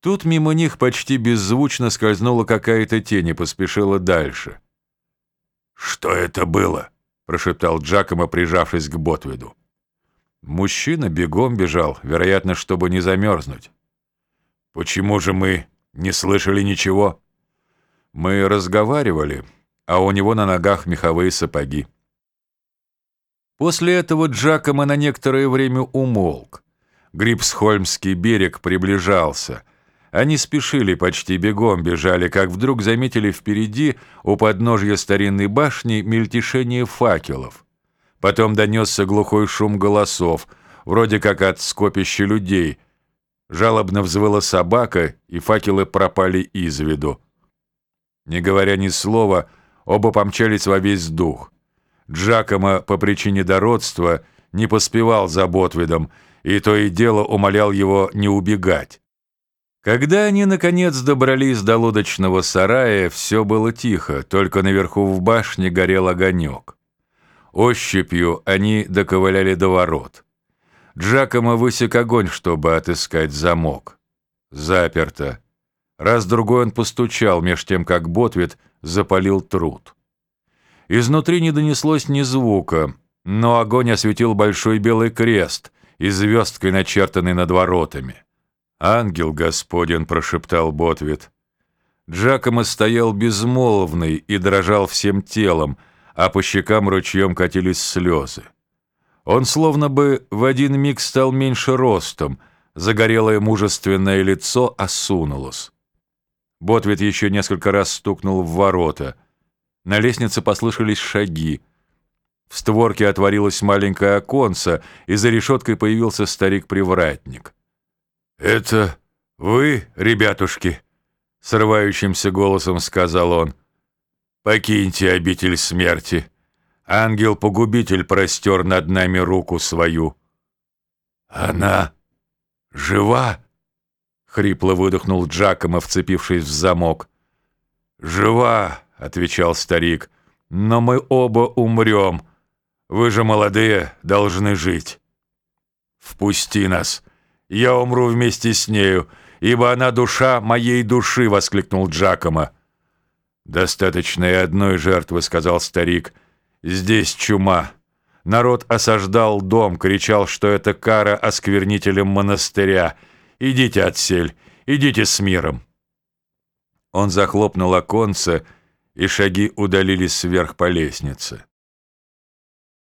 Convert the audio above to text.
Тут мимо них почти беззвучно скользнула какая-то тень и поспешила дальше. «Что это было?» — прошептал Джакомо, прижавшись к Ботвиду. Мужчина бегом бежал, вероятно, чтобы не замерзнуть. «Почему же мы не слышали ничего?» «Мы разговаривали, а у него на ногах меховые сапоги». После этого Джакомо на некоторое время умолк. Грипсхольмский берег приближался. Они спешили, почти бегом бежали, как вдруг заметили впереди, у подножья старинной башни, мельтешение факелов. Потом донесся глухой шум голосов, вроде как от скопища людей. Жалобно взвыла собака, и факелы пропали из виду. Не говоря ни слова, оба помчались во весь дух. Джакомо по причине дородства не поспевал за Ботвидом, и то и дело умолял его не убегать. Когда они, наконец, добрались до лодочного сарая, все было тихо, только наверху в башне горел огонек. Ощупью они доковыляли до ворот. Джакомо высек огонь, чтобы отыскать замок. Заперто. Раз-другой он постучал, меж тем, как Ботвит запалил труд. Изнутри не донеслось ни звука, но огонь осветил большой белый крест и звездкой, начертанный над воротами. «Ангел Господен», — прошептал Ботвит. Джакомо стоял безмолвный и дрожал всем телом, а по щекам ручьем катились слезы. Он словно бы в один миг стал меньше ростом, загорелое мужественное лицо осунулось. Ботвит еще несколько раз стукнул в ворота — на лестнице послышались шаги. В створке отворилось маленькое оконце, и за решеткой появился старик-привратник. «Это вы, ребятушки?» — срывающимся голосом сказал он. «Покиньте обитель смерти. Ангел-погубитель простер над нами руку свою». «Она жива?» — хрипло выдохнул Джакомо, вцепившись в замок. «Жива!» отвечал старик. «Но мы оба умрем. Вы же молодые, должны жить. Впусти нас. Я умру вместе с нею, ибо она душа моей души», — воскликнул Джакомо. «Достаточно и одной жертвы», — сказал старик. «Здесь чума». Народ осаждал дом, кричал, что это кара осквернителям монастыря. «Идите отсель, идите с миром». Он захлопнул оконце и шаги удалились вверх по лестнице.